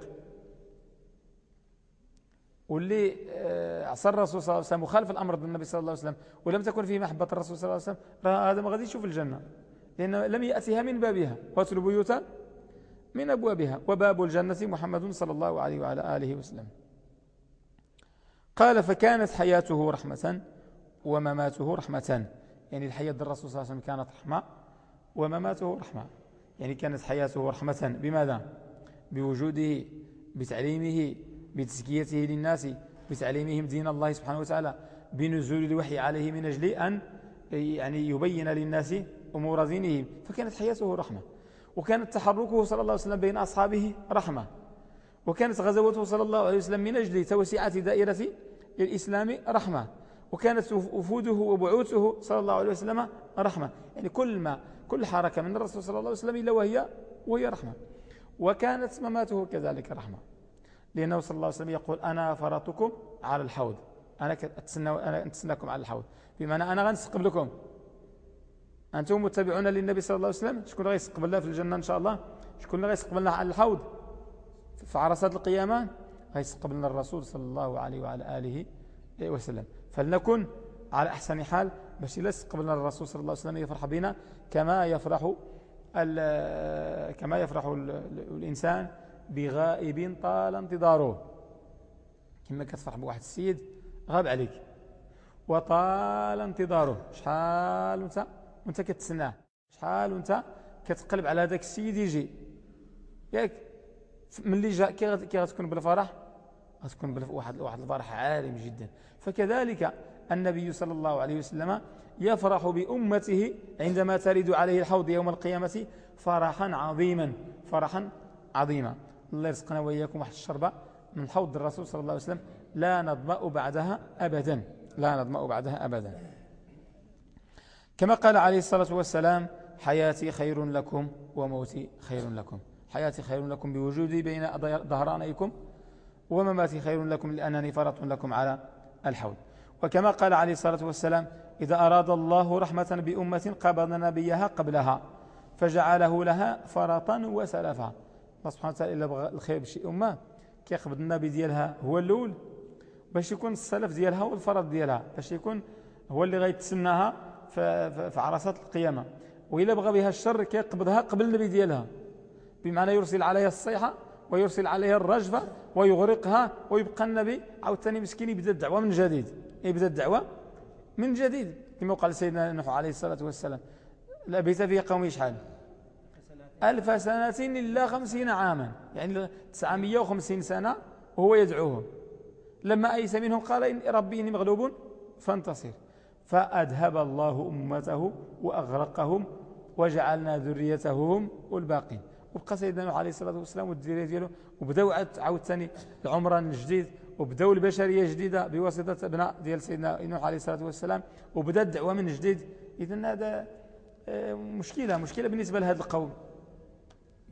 واللي آه، عصى الرسول صلى الله عليه وسلم وخالف الأمر النبي صلى الله عليه وسلم ولم تكن فيه محبة الرسول صلى الله عليه وسلم هذا ما غادي يشوف الجنة لأن لم يأتيها من بابها. واتلوا البيوت من أبوابها. وباب الجنة محمد صلى الله عليه وعلى آله وسلم. قال فكانت حياته رحمة ومماته رحمة. يعني الحياة الرسول صلى الله عليه وسلم كانت رحمة ومماته رحمة. يعني كانت حياته رحمة. بماذا؟ بوجوده بتعليمه بتزكيته للناس بتعليمهم دين الله سبحانه وتعالى بنزول الوحي عليه من أجل أن يعني يبين للناس أمور دينهم. فكانت حياته رحمة. وكانت تحركه صلى الله عليه وسلم بين أصحابه رحمة. وكانت غزوته صلى الله عليه وسلم من أجل توسعة دائرة الإسلام رحمة. وكانت وفوده وبعوثه صلى الله عليه وسلم رحمة. يعني كل ما كل حركة من الرسول صلى الله عليه وسلم إلا وهي وهي رحمة. وكانت مماته كذلك رحمة. لأنه صلى الله عليه وسلم يقول أنا فرطكم على الحوض. أنا أتسنى أنا أتسناكم على الحوض. بمعنى أنا غنسقب لكم أنتم متبعون للنبي صلى الله عليه وسلم؟ شكون غيستقبلنا في الجنة إن شاء الله؟ شكون غيستقبلنا على الحوض؟ في عرصات القيامة غيستقبلنا الرسول صلى الله عليه وعلى آله وسلم. فلنكن على أحسن حال باش إلا استقبلنا الرسول صلى الله عليه وسلم يفرح بنا كما يفرح كما يفرح الإنسان بغائب طال انتظاره. كما كتفرح بواحد السيد غاب عليك. وطال انتظاره. شحال وانت؟ وانت كتسناه شحال وانت كتقلب على هذاك السيد يجي. ياك ملي جاء كي غتكون بالفرح غتكون بواحد واحد الفرح عالم جدا. فكذلك النبي صلى الله عليه وسلم يفرح بأمته عندما ترد عليه الحوض يوم القيامة فرحا عظيما فرحا عظيما. الله يرزقنا وإياكم واحد الشربة من حوض الرسول صلى الله عليه وسلم. لا نضمأ بعدها أبدا. لا نضمأ بعدها أبدا. كما قال عليه الصلاة والسلام حياتي خير لكم وموتي خير لكم. حياتي خير لكم بوجودي بين ظهرانيكم ومماتي خير لكم لأنني فرط لكم على الحوض. وكما قال عليه الصلاة والسلام إذا أراد الله رحمة بأمة قبض نبيها قبلها فجعله لها فرطا وسلفا. الله سبحانه وتعالى إلا بغى الخير بشي أمة كيقبض النبي ديالها هو الأول باش يكون السلف ديالها والفرض ديالها باش يكون هو اللي غيتسناها في عرصات القيامة. وإلا بغى بها الشر كيقبضها قبل النبي ديالها بمعنى يرسل عليها الصيحة ويرسل عليها الرجفة ويغرقها ويبقى النبي عاوتاني مسكين يبدأ الدعوة من جديد يبدأ الدعوة من جديد كما قال سيدنا نوح عليه الصلاة والسلام لبث في قومه شحال ألف سنة إلا خمسين عاما. يعني تسعمية وخمسين سنة وهو يدعوهم. لما أيس منهم قال إن ربي إني مغلوب فانتصر. فأذهب الله أمته وأغرقهم وجعلنا ذريته هم والباقين وبقى سيدنا نوح عليه الصلاة والسلام والذرية دياله وبداو عاود ثاني العمران الجديد وبداو البشرية جديدة بواسطة أبناء ديال سيدنا نوح عليه الصلاة والسلام. وبدا الدعوة من جديد. إذا هذا آه، مشكلة مشكلة بالنسبة لهذا القوم.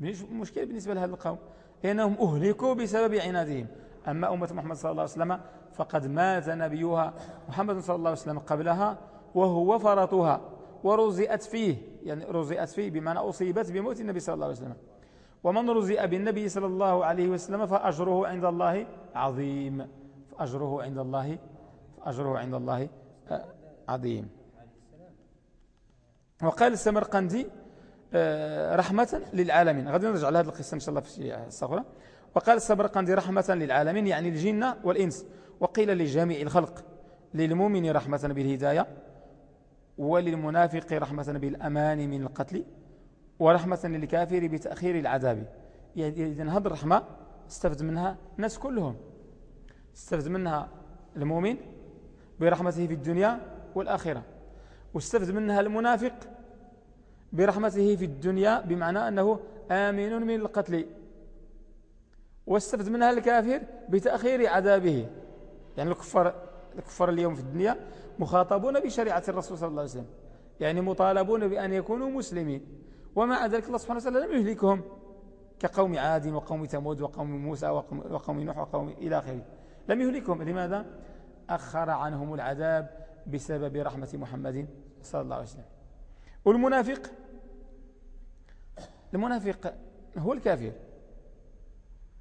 مشكلة بالنسبة لهذا القوم. لأنهم أهلكوا بسبب عنادهم. أما أمة محمد صلى الله عليه وسلم فقد مات نبيها محمد صلى الله عليه وسلم قبلها وهو فرطها ورزئت فيه. يعني رزئت فيه بمعنى أصيبت بموت النبي صلى الله عليه وسلم. ومن رزئ بالنبي صلى الله عليه وسلم فأجره عند الله عظيم. فأجره عند الله فأجره عند الله عظيم. وقال السمرقندي آه، رحمة للعالمين. غادي نرجع لهذه القصة إن شاء الله في الصغرى وقال السبرقندي رحمة للعالمين يعني الجن والإنس. وقيل لجميع الخلق للمؤمن رحمة بالهداية وللمنافق رحمة بالأمان من القتل ورحمة للكافر بتأخير العذاب. إذن هذه الرحمة استفد منها الناس كلهم. استفد منها المؤمن برحمته في الدنيا والآخرة. واستفد منها المنافق برحمته في الدنيا بمعنى أنه آمن من القتل. واستفد منها الكافر بتأخير عذابه. يعني الكفار, الكفار اليوم في الدنيا مخاطبون بشريعة الرسول صلى الله عليه وسلم. يعني مطالبون بأن يكونوا مسلمين. ومع ذلك الله سبحانه وتعالى لم يهلكهم. كقوم عاد وقوم ثمود وقوم موسى وقوم نوح وقوم إلى آخره. لم يهلكهم. لماذا؟ أخر عنهم العذاب بسبب رحمة محمد صلى الله عليه وسلم. والمنافق. المنافق هو الكافر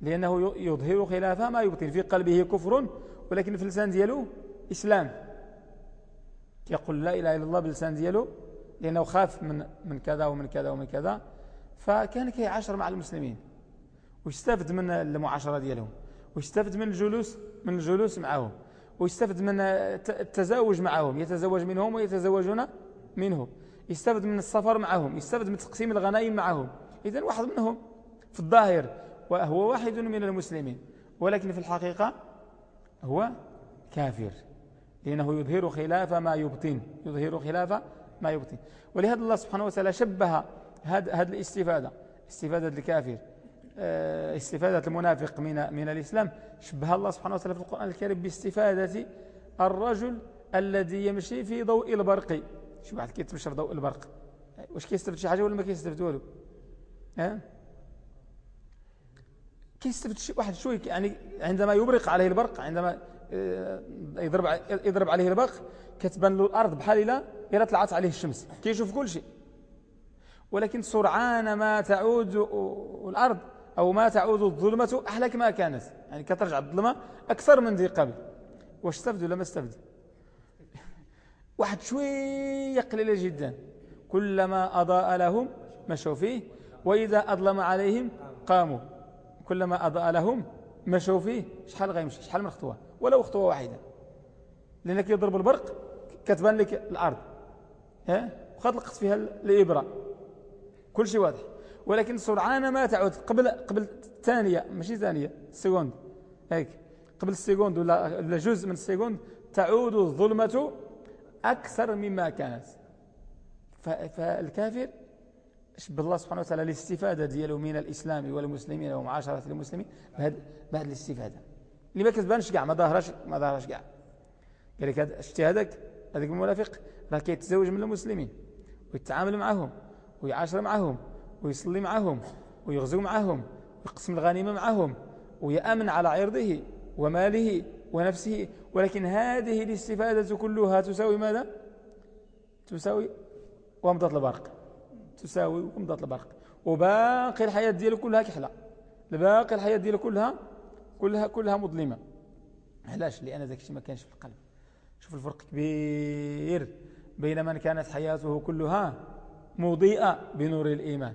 لأنه يظهر خلاف ما يبطن في قلبه كفر ولكن في اللسان دياله إسلام. يقول لا إله إلا الله باللسان دياله لأنه خاف من من كذا ومن كذا ومن كذا. فكان كيعاشر مع المسلمين. ويستفد من المعاشرة ديالهم. ويستفد من الجلوس من الجلوس معهم. ويستفد من التزاوج معهم. يتزوج منهم ويتزوجون منه. يستفد من السفر معهم يستفد من تقسيم الغنائم معهم. إذن واحد منهم في الظاهر وهو واحد من المسلمين ولكن في الحقيقة هو كافر لأنه يظهر خلاف ما يبطن يظهر خلاف ما يبطن. ولهذا الله سبحانه وتعالى شبه هذه الاستفادة استفادة الكافر آه، استفادة المنافق من من الإسلام. شبه الله سبحانه وتعالى في القرآن الكريم باستفادة الرجل الذي يمشي في ضوء البرق. شو واحد كيتمشى في ضوء البرق. واش كيستفد شي حاجة ولا ما كيستفد والو؟ ها؟ كيستفد شي واحد شوي يعني عندما يبرق عليه البرق عندما آه، يضرب يضرب عليه البرق كتبان له الأرض بحال الا الا طلعت عليه الشمس. كيشوف كل شيء. ولكن سرعان ما تعود الأرض أو ما تعود الظلمة أحلك ما كانت. يعني كترجع الظلمة أكثر من ذي قبل. واش استفد ولا ما استفد؟ واحد شوية قليلة جدا. كلما أضاء لهم مشوا فيه وإذا أظلم عليهم قاموا. كلما أضاء لهم مشوا فيه شحال غيمشي؟ شحال من خطوة؟ ولو خطوة واحدة. لأنك يضرب البرق كتبان لك الأرض. ها؟ وخد لقت فيها الإبرة. كل شيء واضح. ولكن سرعان ما تعود. قبل قبل ثانية ماشي ثانية seconde هيك. قبل ال seconde ولا جزء من السكوند تعود الظلمة أكثر مما كانت. فالكافر بالله سبحانه وتعالى الاستفادة ديالو من الإسلام والمسلمين ومعاشرة المسلمين بهذه الاستفادة. اللي ما كتبانش كاع ما ظاهرش ما ظاهرش كاع قال لك شتي هذاك؟ هذاك المنافق راه كيتزوج من المسلمين ويتعامل معهم ويعاشر معهم ويصلي معهم ويغزو معهم ويقسم الغنيمة معهم ويأمن على عرضه وماله ونفسه ولكن هذه الاستفادة كلها تساوي ماذا؟ تساوي ومضة البرق تساوي ومضات البرق وباقي الحياة ديالو كلها كحلة. باقي الحياة ديالو كلها كلها كلها مظلمة. علاش؟ لأن ذاك الشيء ما كانش في القلب. شوف الفرق كبير بين من كانت حياته كلها مضيئة بنور الإيمان.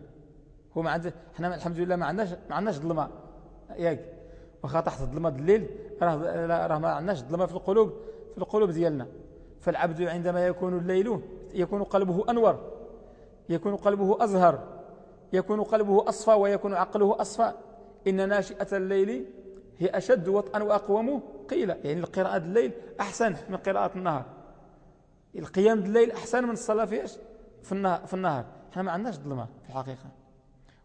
هو ما عنده إحنا الحمد لله ما عندناش ما عندناش ظلمة. ياك واخا تحت الظلمة الليل راه راه ما عندناش ظلمة في القلوب في القلوب ديالنا. فالعبد عندما يكون الليل يكون قلبه أنور يكون قلبه أزهر يكون قلبه أصفى ويكون عقله أصفى إن ناشئة الليل هي أشد وطئا وأقوم قيل يعني القراءة الليل أحسن من قراءة النهار. القيام الليل أحسن من الصلاة في في النهار. إحنا ما عندناش ظلمة في الحقيقة.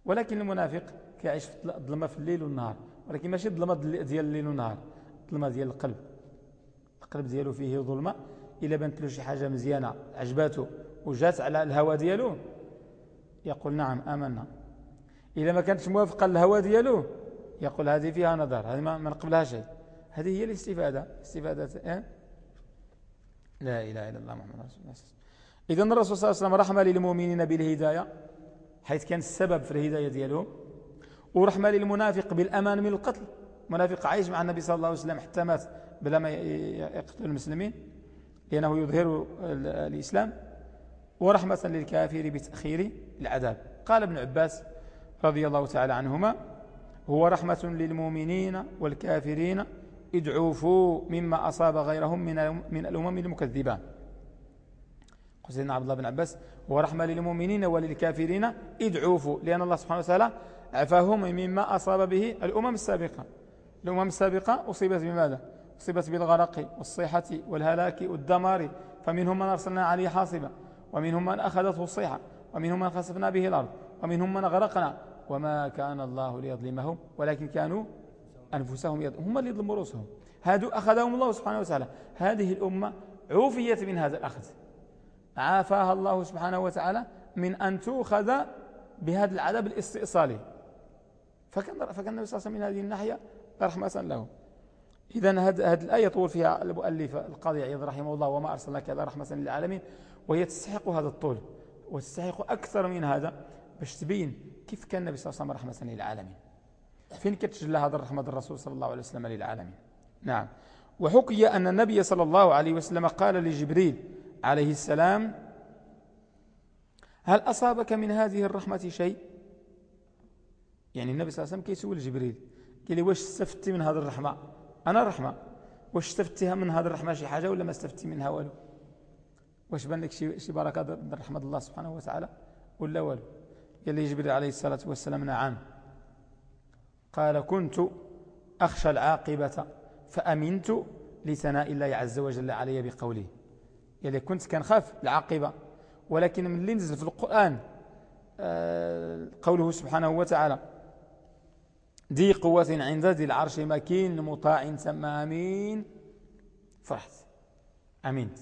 ولكن المنافق كيعيش في الظلمة في الليل والنهار. ولكن ماشي الظلمة ديال الليل والنهار. الظلمة ديال القلب. القلب ديالو فيه ظلمة. إلا بنت له شي حاجة مزيانة عجباته وجات على الهوى ديالو يقول نعم آمنا. إذا ما كانتش موافقة للهوى ديالو يقول هذه فيها نظر هذه ما نقبلها شيء هذه هي الاستفادة. استفادة إيه؟ لا إله إلا الله محمد رسول الله. إذا الرسول صلى الله عليه وسلم رحمة للمؤمنين بالهداية حيث كان السبب في الهداية ديالهم ورحمة للمنافق بالأمان من القتل. منافق عايش مع النبي صلى الله عليه وسلم حتى مات بلا ما يقتل المسلمين لأنه يظهر الإسلام ورحمة للكافر بتأخير العذاب. قال ابن عباس رضي الله تعالى عنهما هو رحمة للمؤمنين والكافرين ادعوفوا مما أصاب غيرهم من من الأمم المكذبة. سيدنا عبد الله بن عباس هو رحمة للمؤمنين وللكافرين ادعوفوا لأن الله سبحانه وتعالى عفاهم مما أصاب به الأمم السابقة. الأمم السابقة أصيبت بماذا؟ أصيبت بالغرق والصيحة والهلاك والدمار فمنهم من أرسلنا عليه حاصبا ومنهم من أخذته الصيحة ومنهم من خسفنا به الأرض ومنهم من غرقنا. وما كان الله ليظلمهم ولكن كانوا أنفسهم يظلمون هم اللي يظلموا رؤوسهم. هادو أخذهم الله سبحانه وتعالى. هذه الأمة عوفيت من هذا الأخذ. عافاها الله سبحانه وتعالى من أن تؤخذ بهذا العذاب الاستئصالي. فكان فكان النبي صلى الله عليه وسلم من هذه الناحية رحمة له. إذا هذه الآية طول فيها المؤلف القاضي عيض رحمه الله وما أرسلناك إلا رحمة للعالمين وهي تستحق هذا الطول وتستحق أكثر من هذا باش تبين كيف كان النبي صلى الله عليه وسلم رحمة للعالمين. فين كتجلى هذا الرحمة الرسول صلى الله عليه وسلم للعالمين؟ نعم. وحكي أن النبي صلى الله عليه وسلم قال لجبريل عليه السلام هل أصابك من هذه الرحمة شيء؟ يعني النبي صلى الله عليه وسلم كيسول جبريل. قال لي واش استفدتي من هذه الرحمة؟ أنا رحمة. واش استفدتها من هذه الرحمة؟ شي حاجة ولا ما استفدتي منها والو؟ واش بان لك شي شي بركة من رحمة الله سبحانه وتعالى ولا والو؟ قال لي جبريل عليه الصلاة والسلام نعم. قال كنت أخشى العاقبة فأمنت لثناء الله عز وجل علي بقوله. يعني كنت كنخاف العاقبة ولكن من اللي نزل في القرآن آه، قوله سبحانه وتعالى ذي قوة عند ذي العرش مكين مطاع ثم أمين. فرحت. أمنت.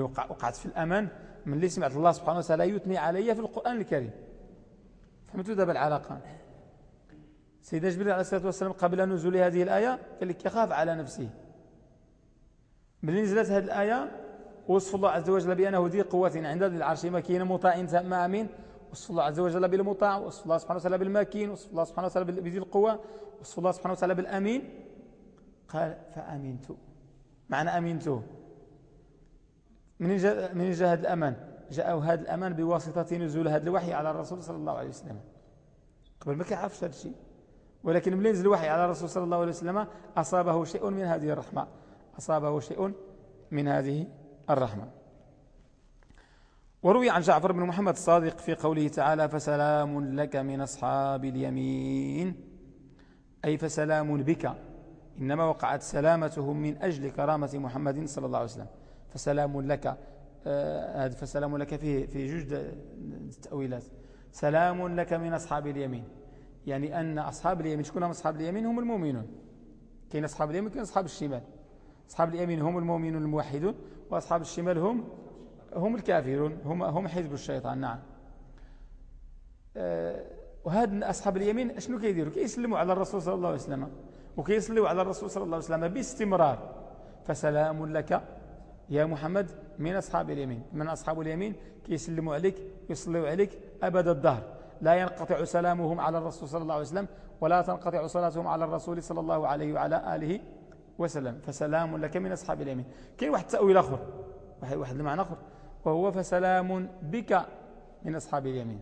وقعت في الأمان من اللي سمعت الله سبحانه وتعالى يثني علي في القرآن الكريم. فهمتوا دابا العلاقة؟ سيدنا جبريل عليه الصلاة والسلام قبل نزول هذه الآية قال لك يخاف على نفسه. ملي نزلت هذه الآية وصف الله عز وجل بأنه ذي قوة عند ذي العرش مكين مطاع ثم أمين. وصف الله عز وجل بالمطاع وصف الله سبحانه وتعالى بالمكين وصف الله سبحانه وتعالى بذي القوة وصف الله سبحانه وتعالى بالأمين. قال فأمنت. معنى أمنته من جاء من جاء هذا الأمان؟ جاء هذا الأمان بواسطة نزول هذا الوحي على الرسول صلى الله عليه وسلم. قبل ما كيعرفش هذا الشيء. ولكن من ينزل الوحي على الرسول صلى الله عليه وسلم؟ أصابه شيء من هذه الرحمة. أصابه شيء من هذه الرحمة. وروي عن جعفر بن محمد الصادق في قوله تعالى فسلام لك من أصحاب اليمين. أي فسلام بك. إنما وقعت سلامتهم من أجل كرامة محمد صلى الله عليه وسلم. فسلام لك. آه فسلام لك فيه في جوج التأويلات سلام لك من أصحاب اليمين. يعني أن أصحاب اليمين شكون هم أصحاب اليمين؟ هم المؤمنون. كاين أصحاب اليمين كاين أصحاب الشمال. أصحاب اليمين هم المؤمنون الموحدون وأصحاب الشمال هم هم الكافرون هم هم حزب الشيطان نعم. أه وهاد أصحاب اليمين شنو كيديروا؟ كيسلموا على الرسول صلى الله عليه وسلم. وكيصلوا على الرسول صلى الله عليه وسلم باستمرار. فسلام لك يا محمد من أصحاب اليمين. من أصحاب اليمين كيسلموا عليك يصلوا عليك أبد الدهر. لا ينقطع سلامهم على الرسول صلى الله عليه وسلم ولا تنقطع صلاتهم على الرسول صلى الله عليه وعلى آله وسلم. فسلام لك من أصحاب اليمين. كاين واحد التأويل آخر واحد المعنى آخر. وهو فسلام بك من أصحاب اليمين.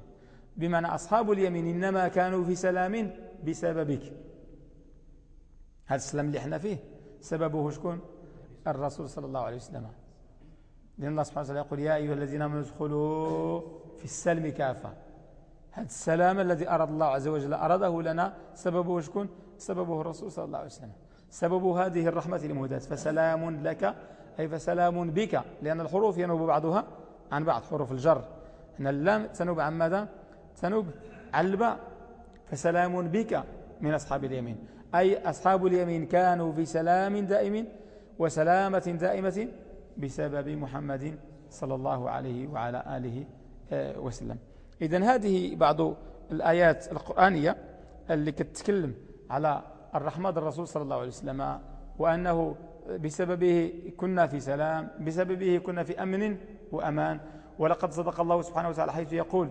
بمعنى أصحاب اليمين إنما كانوا في سلام بسببك. هذا السلام اللي إحنا فيه. سببه شكون؟ الرسول صلى الله عليه وسلم. لأن الله سبحانه وتعالى يقول يا أيها الذين آمنوا ادخلوا في السلم كافة. هذا السلام الذي أراد الله عز وجل أراده لنا سببه شكون؟ سببه الرسول صلى الله عليه وسلم. سبب هذه الرحمة المهداة فسلام لك أي فسلام بك؟ لأن الحروف ينوب بعضها عن بعض حروف الجر. أن اللام تنوب عن ماذا؟ تنوب عن الباء. فسلام بك من أصحاب اليمين. أي أصحاب اليمين كانوا في سلام دائم وسلامة دائمة بسبب محمد صلى الله عليه وعلى آله آه، وسلم. إذا هذه بعض الآيات القرآنية اللي كتتكلم على الرحمة الرسول صلى الله عليه وسلم وأنه بسببه كنا في سلام بسببه كنا في أمن وأمان. ولقد صدق الله سبحانه وتعالى حيث يقول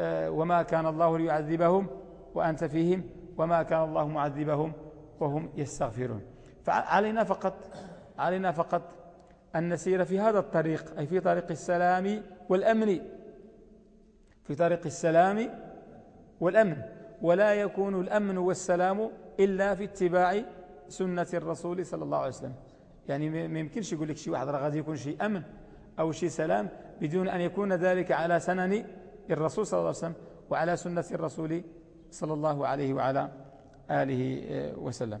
آه، وما كان الله ليعذبهم وأنت فيهم وما كان الله معذبهم وهم يستغفرون. فعلينا فقط علينا فقط أن نسير في هذا الطريق أي في طريق السلام والأمن. في طريق السلام والأمن. ولا يكون الأمن والسلام إلا في اتباع سنة الرسول صلى الله عليه وسلم. يعني ما يمكنش يقول لك شي واحد راه غادي يكون شي أمن أو شي سلام بدون أن يكون ذلك على سنن الرسول صلى الله عليه وسلم وعلى سنة الرسول صلى الله عليه وعلى آله وسلم.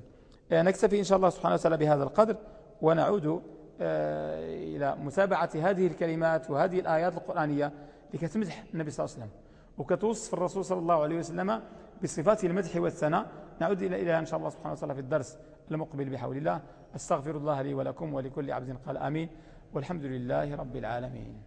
نكتفي إن شاء الله سبحانه وتعالى بهذا القدر ونعود إلى متابعة هذه الكلمات وهذه الآيات القرآنية لكي تمدح النبي صلى الله عليه وسلم وكتوصف الرسول صلى الله عليه وسلم بصفات المدح والثناء. نعود إلى إلى إن شاء الله سبحانه وتعالى في الدرس المقبل بحول الله. أستغفر الله لي ولكم ولكل عبد قال آمين والحمد لله رب العالمين.